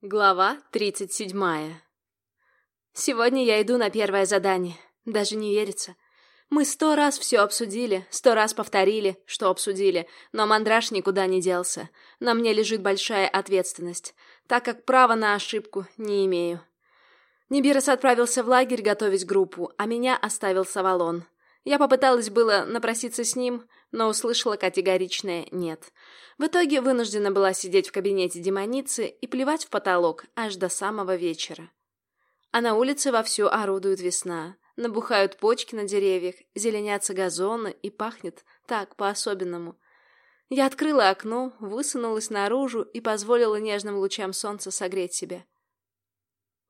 Глава тридцать седьмая Сегодня я иду на первое задание. Даже не верится. Мы сто раз все обсудили, сто раз повторили, что обсудили, но мандраж никуда не делся. На мне лежит большая ответственность, так как права на ошибку не имею. Нибирос отправился в лагерь готовить группу, а меня оставил Савалон. Я попыталась было напроситься с ним, но услышала категоричное «нет». В итоге вынуждена была сидеть в кабинете демоницы и плевать в потолок аж до самого вечера. А на улице вовсю орудует весна. Набухают почки на деревьях, зеленятся газоны и пахнет так, по-особенному. Я открыла окно, высунулась наружу и позволила нежным лучам солнца согреть себя.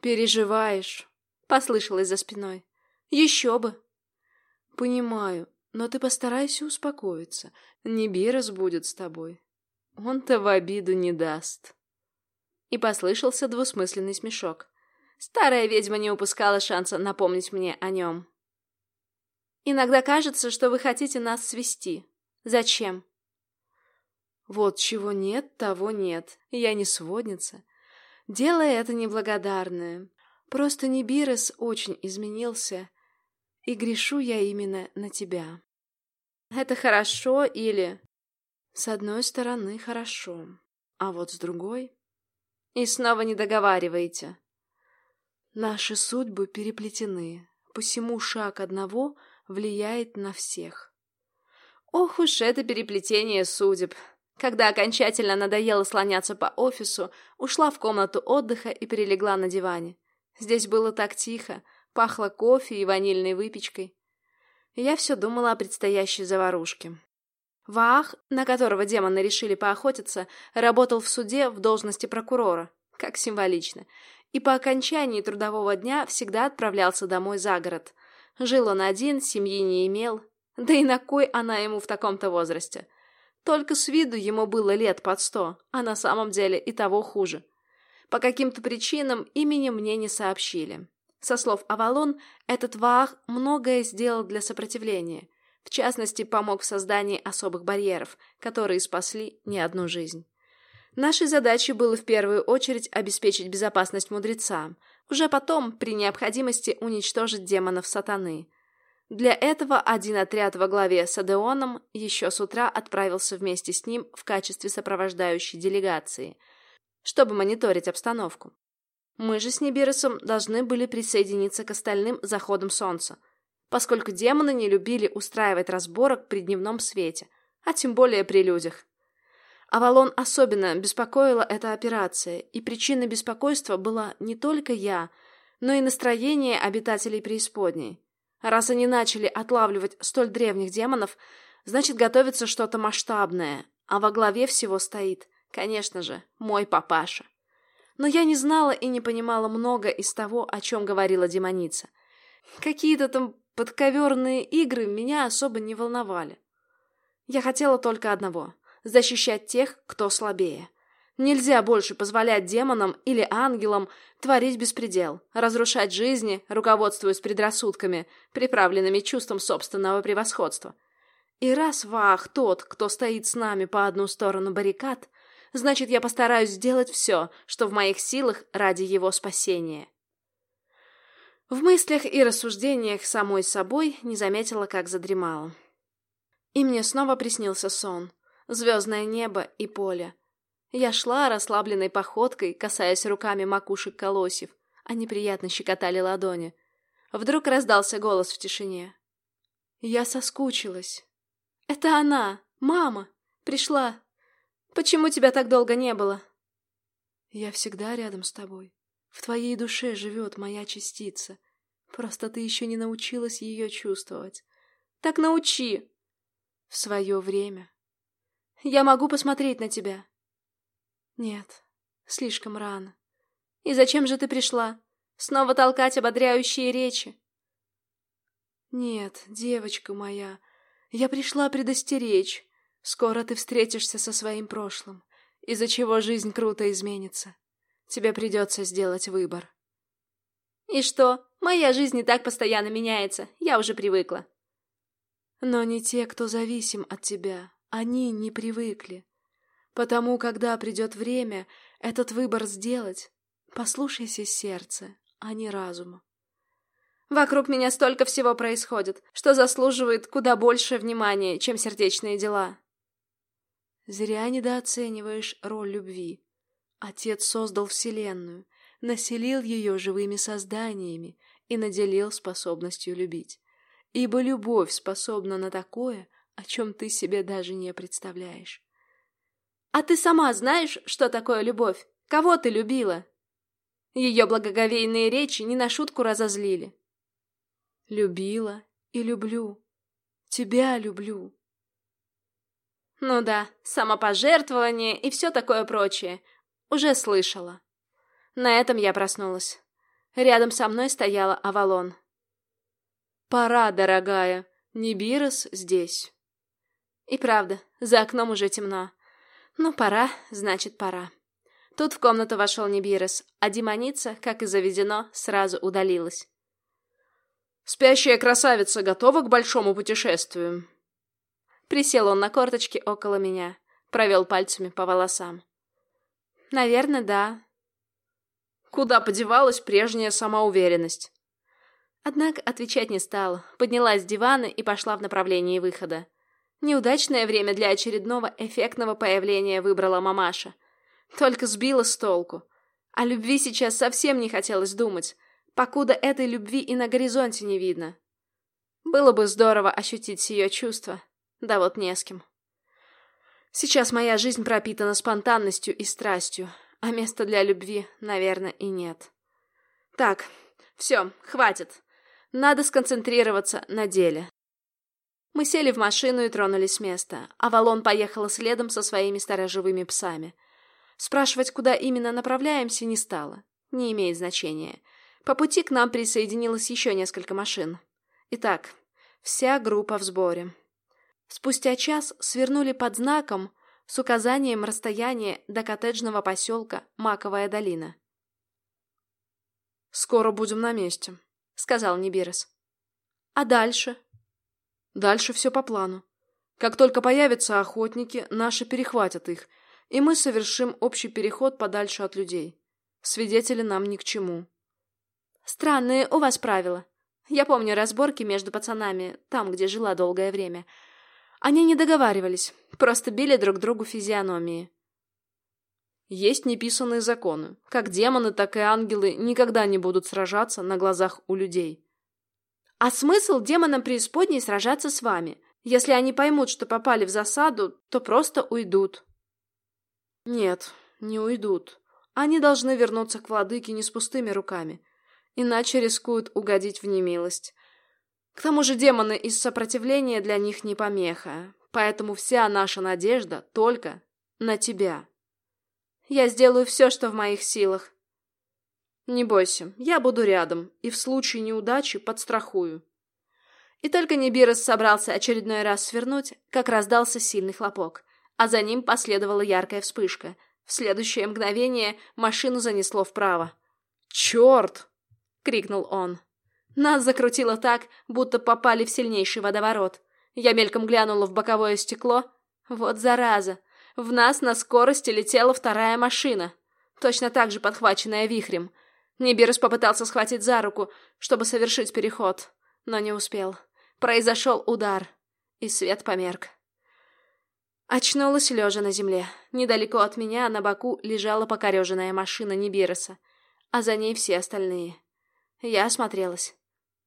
«Переживаешь?» — послышалось за спиной. «Еще бы!» «Понимаю, но ты постарайся успокоиться. Нибирос будет с тобой. Он-то в обиду не даст. И послышался двусмысленный смешок. Старая ведьма не упускала шанса напомнить мне о нем. Иногда кажется, что вы хотите нас свести. Зачем? Вот чего нет, того нет. Я не сводница. Дело это неблагодарное. Просто Нибирос очень изменился, и грешу я именно на тебя. Это хорошо или... С одной стороны, хорошо, а вот с другой... И снова не договариваете. Наши судьбы переплетены, посему шаг одного влияет на всех. Ох уж это переплетение судеб. Когда окончательно надоело слоняться по офису, ушла в комнату отдыха и перелегла на диване. Здесь было так тихо, пахло кофе и ванильной выпечкой. Я все думала о предстоящей заварушке. Ваах, на которого демоны решили поохотиться, работал в суде в должности прокурора, как символично, и по окончании трудового дня всегда отправлялся домой за город. Жил он один, семьи не имел, да и на кой она ему в таком-то возрасте? Только с виду ему было лет под сто, а на самом деле и того хуже. По каким-то причинам имени мне не сообщили. Со слов Авалон, этот Ваах многое сделал для сопротивления – в частности, помог в создании особых барьеров, которые спасли не одну жизнь. Нашей задачей было в первую очередь обеспечить безопасность мудрецам, уже потом, при необходимости, уничтожить демонов сатаны. Для этого один отряд во главе с Адеоном еще с утра отправился вместе с ним в качестве сопровождающей делегации, чтобы мониторить обстановку. Мы же с Нибиросом должны были присоединиться к остальным заходам солнца – поскольку демоны не любили устраивать разборок при дневном свете, а тем более при людях. Авалон особенно беспокоила эта операция, и причиной беспокойства была не только я, но и настроение обитателей преисподней. Раз они начали отлавливать столь древних демонов, значит, готовится что-то масштабное, а во главе всего стоит, конечно же, мой папаша. Но я не знала и не понимала много из того, о чем говорила демоница. Какие-то там Подковерные игры меня особо не волновали. Я хотела только одного — защищать тех, кто слабее. Нельзя больше позволять демонам или ангелам творить беспредел, разрушать жизни, руководствуясь предрассудками, приправленными чувством собственного превосходства. И раз Вах тот, кто стоит с нами по одну сторону баррикад, значит, я постараюсь сделать все, что в моих силах ради его спасения. В мыслях и рассуждениях самой собой не заметила, как задремала. И мне снова приснился сон. Звездное небо и поле. Я шла расслабленной походкой, касаясь руками макушек колосьев. Они приятно щекотали ладони. Вдруг раздался голос в тишине. Я соскучилась. «Это она! Мама! Пришла! Почему тебя так долго не было?» «Я всегда рядом с тобой. В твоей душе живет моя частица. Просто ты еще не научилась ее чувствовать. Так научи! В свое время. Я могу посмотреть на тебя. Нет, слишком рано. И зачем же ты пришла? Снова толкать ободряющие речи? Нет, девочка моя, я пришла предостеречь. Скоро ты встретишься со своим прошлым, из-за чего жизнь круто изменится. Тебе придется сделать выбор. И что? Моя жизнь и так постоянно меняется. Я уже привыкла. Но не те, кто зависим от тебя. Они не привыкли. Потому, когда придет время этот выбор сделать, Послушайся сердца, а не разума. Вокруг меня столько всего происходит, что заслуживает куда больше внимания, чем сердечные дела. Зря недооцениваешь роль любви. Отец создал Вселенную, населил ее живыми созданиями и наделил способностью любить. Ибо любовь способна на такое, о чем ты себе даже не представляешь. А ты сама знаешь, что такое любовь? Кого ты любила? Ее благоговейные речи не на шутку разозлили. Любила и люблю. Тебя люблю. Ну да, самопожертвование и все такое прочее. Уже слышала. На этом я проснулась. Рядом со мной стояла Авалон. «Пора, дорогая. Нибирос здесь». И правда, за окном уже темно. Ну, пора, значит, пора. Тут в комнату вошел Нибирос, а демоница, как и заведено, сразу удалилась. «Спящая красавица готова к большому путешествию?» Присел он на корточки около меня, провел пальцами по волосам. «Наверное, да». Куда подевалась прежняя самоуверенность? Однако отвечать не стала, поднялась с дивана и пошла в направлении выхода. Неудачное время для очередного эффектного появления выбрала мамаша. Только сбила с толку. О любви сейчас совсем не хотелось думать, покуда этой любви и на горизонте не видно. Было бы здорово ощутить ее чувства, да вот не с кем. Сейчас моя жизнь пропитана спонтанностью и страстью, а места для любви, наверное, и нет. Так, все, хватит. Надо сконцентрироваться на деле. Мы сели в машину и тронулись с места. Авалон поехала следом со своими сторожевыми псами. Спрашивать, куда именно направляемся, не стало. Не имеет значения. По пути к нам присоединилось еще несколько машин. Итак, вся группа в сборе. Спустя час свернули под знаком с указанием расстояния до коттеджного поселка Маковая долина. «Скоро будем на месте», — сказал Нибирос. «А дальше?» «Дальше все по плану. Как только появятся охотники, наши перехватят их, и мы совершим общий переход подальше от людей. Свидетели нам ни к чему». «Странные у вас правила. Я помню разборки между пацанами, там, где жила долгое время». Они не договаривались, просто били друг другу физиономии. Есть неписанные законы. Как демоны, так и ангелы никогда не будут сражаться на глазах у людей. А смысл демонам преисподней сражаться с вами? Если они поймут, что попали в засаду, то просто уйдут. Нет, не уйдут. Они должны вернуться к владыке не с пустыми руками, иначе рискуют угодить в немилость. К тому же демоны из сопротивления для них не помеха, поэтому вся наша надежда только на тебя. Я сделаю все, что в моих силах. Не бойся, я буду рядом и в случае неудачи подстрахую. И только Нибирос собрался очередной раз свернуть, как раздался сильный хлопок, а за ним последовала яркая вспышка. В следующее мгновение машину занесло вправо. «Черт!» — крикнул он. Нас закрутило так, будто попали в сильнейший водоворот. Я мельком глянула в боковое стекло. Вот зараза! В нас на скорости летела вторая машина, точно так же подхваченная вихрем. Нибирус попытался схватить за руку, чтобы совершить переход, но не успел. Произошел удар, и свет померк. Очнулась лежа на земле. Недалеко от меня на боку лежала покореженная машина Нибироса, а за ней все остальные. Я осмотрелась.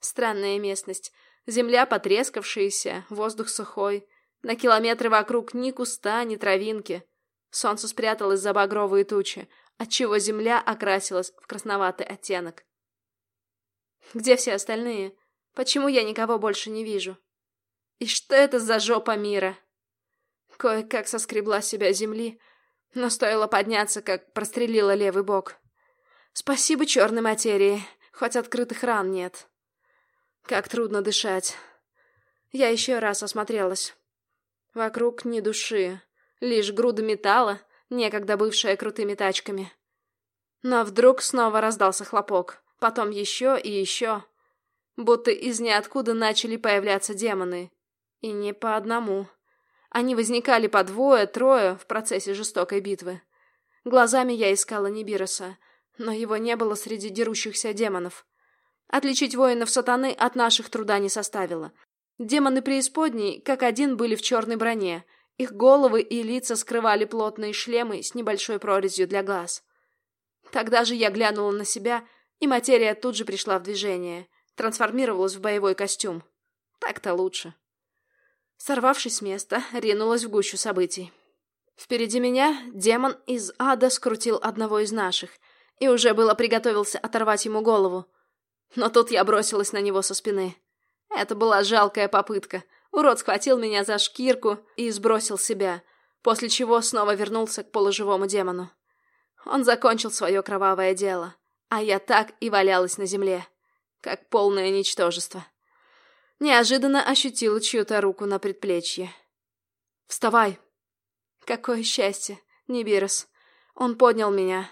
Странная местность. Земля потрескавшаяся, воздух сухой. На километры вокруг ни куста, ни травинки. Солнце спряталось за багровые тучи, отчего земля окрасилась в красноватый оттенок. Где все остальные? Почему я никого больше не вижу? И что это за жопа мира? Кое-как соскребла себя земли, но стоило подняться, как прострелила левый бок. Спасибо черной материи, хоть открытых ран нет. Как трудно дышать. Я еще раз осмотрелась. Вокруг ни души, лишь груда металла, некогда бывшая крутыми тачками. Но вдруг снова раздался хлопок, потом еще и еще. Будто из ниоткуда начали появляться демоны. И не по одному. Они возникали по двое, трое в процессе жестокой битвы. Глазами я искала Нибироса, Но его не было среди дерущихся демонов. Отличить воинов сатаны от наших труда не составило. Демоны преисподней, как один, были в черной броне. Их головы и лица скрывали плотные шлемы с небольшой прорезью для глаз. Тогда же я глянула на себя, и материя тут же пришла в движение, трансформировалась в боевой костюм. Так-то лучше. Сорвавшись с места, ринулась в гущу событий. Впереди меня демон из ада скрутил одного из наших, и уже было приготовился оторвать ему голову. Но тут я бросилась на него со спины. Это была жалкая попытка. Урод схватил меня за шкирку и сбросил себя, после чего снова вернулся к полуживому демону. Он закончил свое кровавое дело, а я так и валялась на земле, как полное ничтожество. Неожиданно ощутила чью-то руку на предплечье. «Вставай!» Какое счастье, Нибирос. Он поднял меня.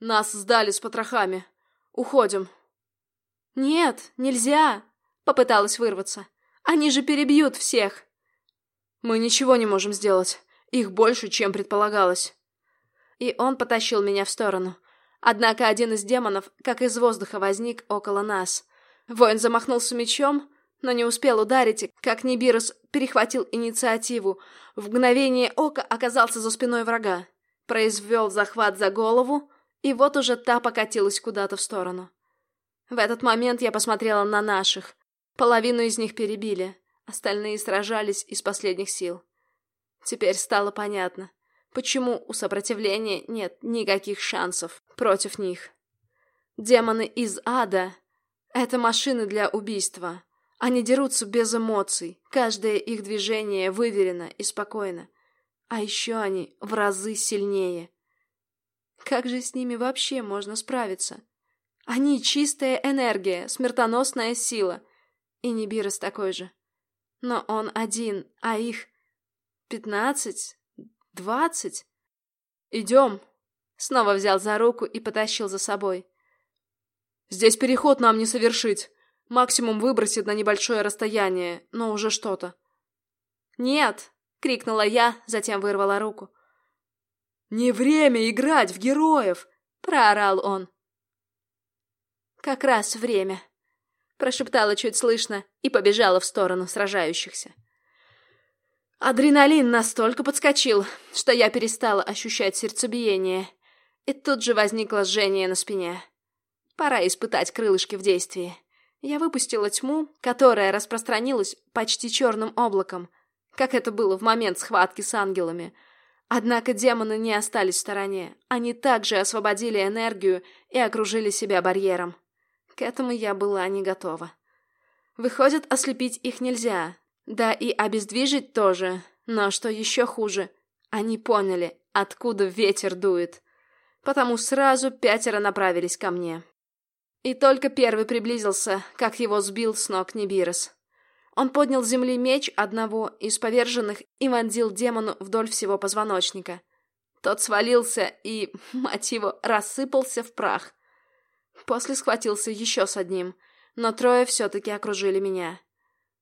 «Нас сдали с потрохами. Уходим!» «Нет, нельзя!» Попыталась вырваться. «Они же перебьют всех!» «Мы ничего не можем сделать. Их больше, чем предполагалось». И он потащил меня в сторону. Однако один из демонов, как из воздуха, возник около нас. Воин замахнулся мечом, но не успел ударить, как Нибирус перехватил инициативу. В мгновение ока оказался за спиной врага. Произвел захват за голову, и вот уже та покатилась куда-то в сторону. В этот момент я посмотрела на наших. Половину из них перебили, остальные сражались из последних сил. Теперь стало понятно, почему у сопротивления нет никаких шансов против них. Демоны из ада — это машины для убийства. Они дерутся без эмоций, каждое их движение выверено и спокойно. А еще они в разы сильнее. Как же с ними вообще можно справиться? Они чистая энергия, смертоносная сила. И Нибирос такой же. Но он один, а их пятнадцать, двадцать. Идем. Снова взял за руку и потащил за собой. Здесь переход нам не совершить. Максимум выбросит на небольшое расстояние, но уже что-то. «Нет!» — крикнула я, затем вырвала руку. «Не время играть в героев!» — проорал он. «Как раз время!» — прошептала чуть слышно и побежала в сторону сражающихся. Адреналин настолько подскочил, что я перестала ощущать сердцебиение, и тут же возникло жжение на спине. Пора испытать крылышки в действии. Я выпустила тьму, которая распространилась почти черным облаком, как это было в момент схватки с ангелами. Однако демоны не остались в стороне. Они также освободили энергию и окружили себя барьером. К этому я была не готова. Выходит, ослепить их нельзя. Да и обездвижить тоже. Но что еще хуже, они поняли, откуда ветер дует. Потому сразу пятеро направились ко мне. И только первый приблизился, как его сбил с ног Нибирос. Он поднял с земли меч одного из поверженных и вонзил демону вдоль всего позвоночника. Тот свалился и, мать его, рассыпался в прах. После схватился еще с одним, но трое все-таки окружили меня.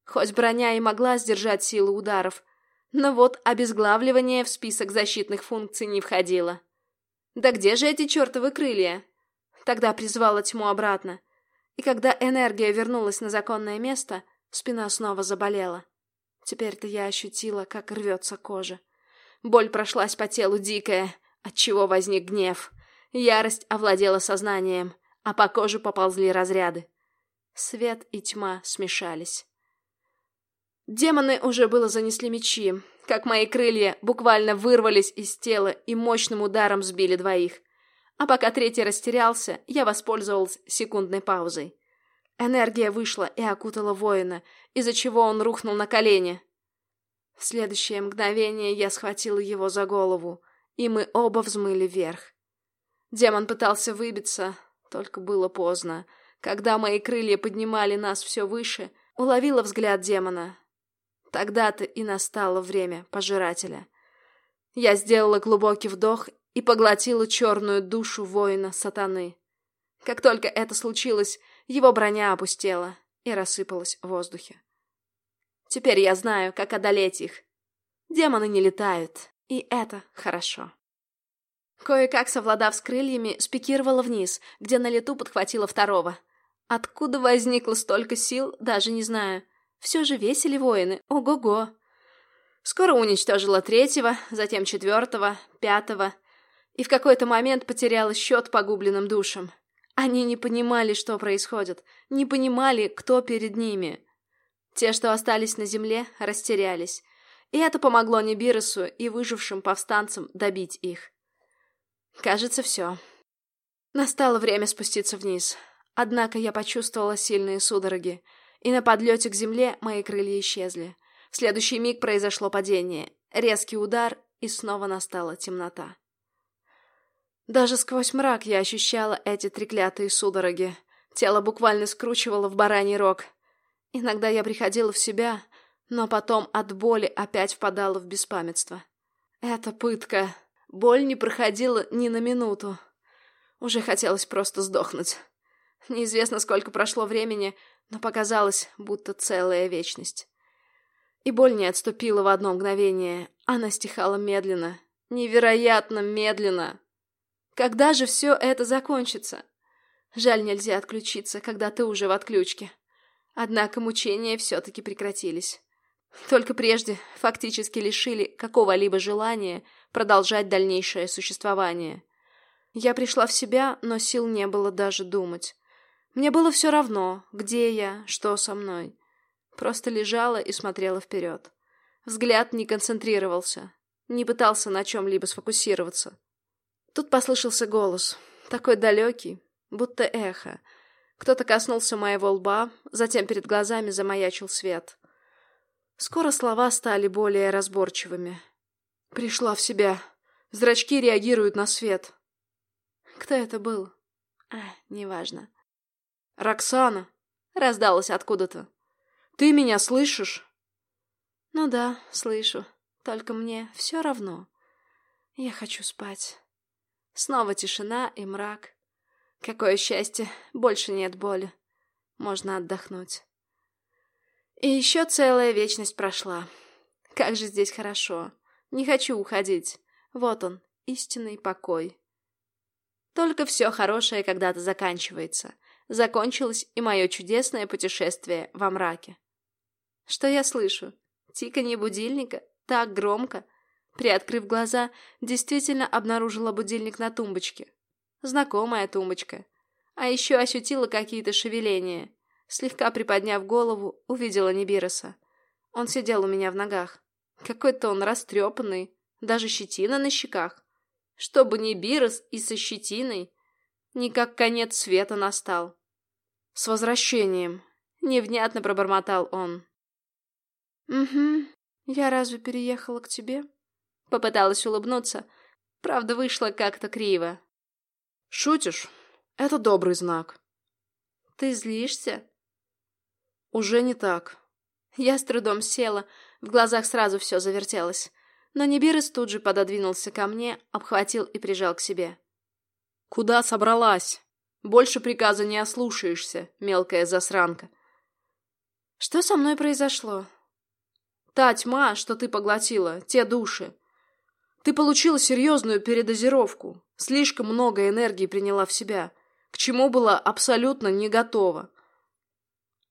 Хоть броня и могла сдержать силу ударов, но вот обезглавливание в список защитных функций не входило. Да где же эти чертовы крылья? Тогда призвала тьму обратно. И когда энергия вернулась на законное место, спина снова заболела. Теперь-то я ощутила, как рвется кожа. Боль прошлась по телу дикая, отчего возник гнев. Ярость овладела сознанием, а по коже поползли разряды. Свет и тьма смешались. Демоны уже было занесли мечи, как мои крылья буквально вырвались из тела и мощным ударом сбили двоих. А пока третий растерялся, я воспользовалась секундной паузой. Энергия вышла и окутала воина, из-за чего он рухнул на колени. В следующее мгновение я схватила его за голову, и мы оба взмыли вверх. Демон пытался выбиться, только было поздно. Когда мои крылья поднимали нас все выше, уловила взгляд демона. Тогда-то и настало время пожирателя. Я сделала глубокий вдох и поглотила черную душу воина сатаны. Как только это случилось, его броня опустела и рассыпалась в воздухе. Теперь я знаю, как одолеть их. Демоны не летают, и это хорошо. Кое-как, совладав с крыльями, спикировала вниз, где на лету подхватила второго. Откуда возникло столько сил, даже не знаю. Все же весели воины, ого-го. Скоро уничтожила третьего, затем четвертого, пятого, и в какой-то момент потеряла счет погубленным душам. Они не понимали, что происходит, не понимали, кто перед ними. Те, что остались на земле, растерялись. И это помогло Небиросу и выжившим повстанцам добить их. Кажется, все. Настало время спуститься вниз. Однако я почувствовала сильные судороги, и на подлете к земле мои крылья исчезли. В следующий миг произошло падение, резкий удар, и снова настала темнота. Даже сквозь мрак я ощущала эти треклятые судороги. Тело буквально скручивало в бараний рог. Иногда я приходила в себя, но потом от боли опять впадала в беспамятство. Это пытка. Боль не проходила ни на минуту. Уже хотелось просто сдохнуть. Неизвестно, сколько прошло времени, но показалось, будто целая вечность. И боль не отступила в одно мгновение. Она стихала медленно. Невероятно медленно. Когда же все это закончится? Жаль, нельзя отключиться, когда ты уже в отключке. Однако мучения все-таки прекратились. Только прежде фактически лишили какого-либо желания продолжать дальнейшее существование. Я пришла в себя, но сил не было даже думать. Мне было все равно, где я, что со мной. Просто лежала и смотрела вперед. Взгляд не концентрировался, не пытался на чем-либо сфокусироваться. Тут послышался голос, такой далекий, будто эхо. Кто-то коснулся моего лба, затем перед глазами замаячил свет. Скоро слова стали более разборчивыми. Пришла в себя. Зрачки реагируют на свет. Кто это был? А, неважно. «Роксана!» — раздалось откуда-то. Ты меня слышишь? Ну да, слышу. Только мне все равно. Я хочу спать. Снова тишина и мрак. Какое счастье, больше нет боли. Можно отдохнуть. И еще целая вечность прошла. Как же здесь хорошо. Не хочу уходить. Вот он, истинный покой. Только все хорошее когда-то заканчивается. Закончилось и мое чудесное путешествие во мраке. Что я слышу? Тиканье будильника? Так громко. Приоткрыв глаза, действительно обнаружила будильник на тумбочке. Знакомая тумбочка. А еще ощутила какие-то шевеления. Слегка приподняв голову, увидела Нибироса. Он сидел у меня в ногах. Какой-то он растрепанный, даже щетина на щеках. Чтобы Нибирос и со щетиной. Никак конец света настал. «С возвращением!» — невнятно пробормотал он. «Угу. Я разве переехала к тебе?» Попыталась улыбнуться. Правда, вышло как-то криво. «Шутишь? Это добрый знак». «Ты злишься?» «Уже не так». Я с трудом села, в глазах сразу все завертелось. Но Нибирис тут же пододвинулся ко мне, обхватил и прижал к себе. «Куда собралась? Больше приказа не ослушаешься, мелкая засранка». «Что со мной произошло?» Та тьма, что ты поглотила, те души. Ты получила серьезную передозировку. Слишком много энергии приняла в себя, к чему была абсолютно не готова.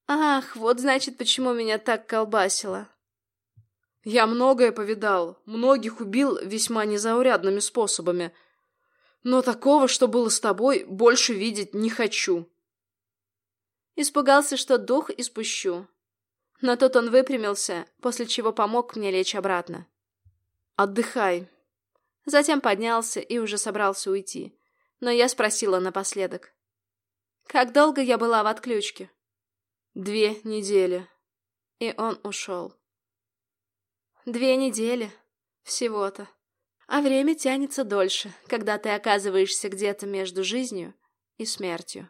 Ах, вот значит, почему меня так колбасило. Я многое повидал, многих убил весьма незаурядными способами. Но такого, что было с тобой, больше видеть не хочу. Испугался, что дух испущу. Но тут он выпрямился, после чего помог мне лечь обратно. «Отдыхай». Затем поднялся и уже собрался уйти. Но я спросила напоследок. «Как долго я была в отключке?» «Две недели». И он ушел. «Две недели. Всего-то. А время тянется дольше, когда ты оказываешься где-то между жизнью и смертью».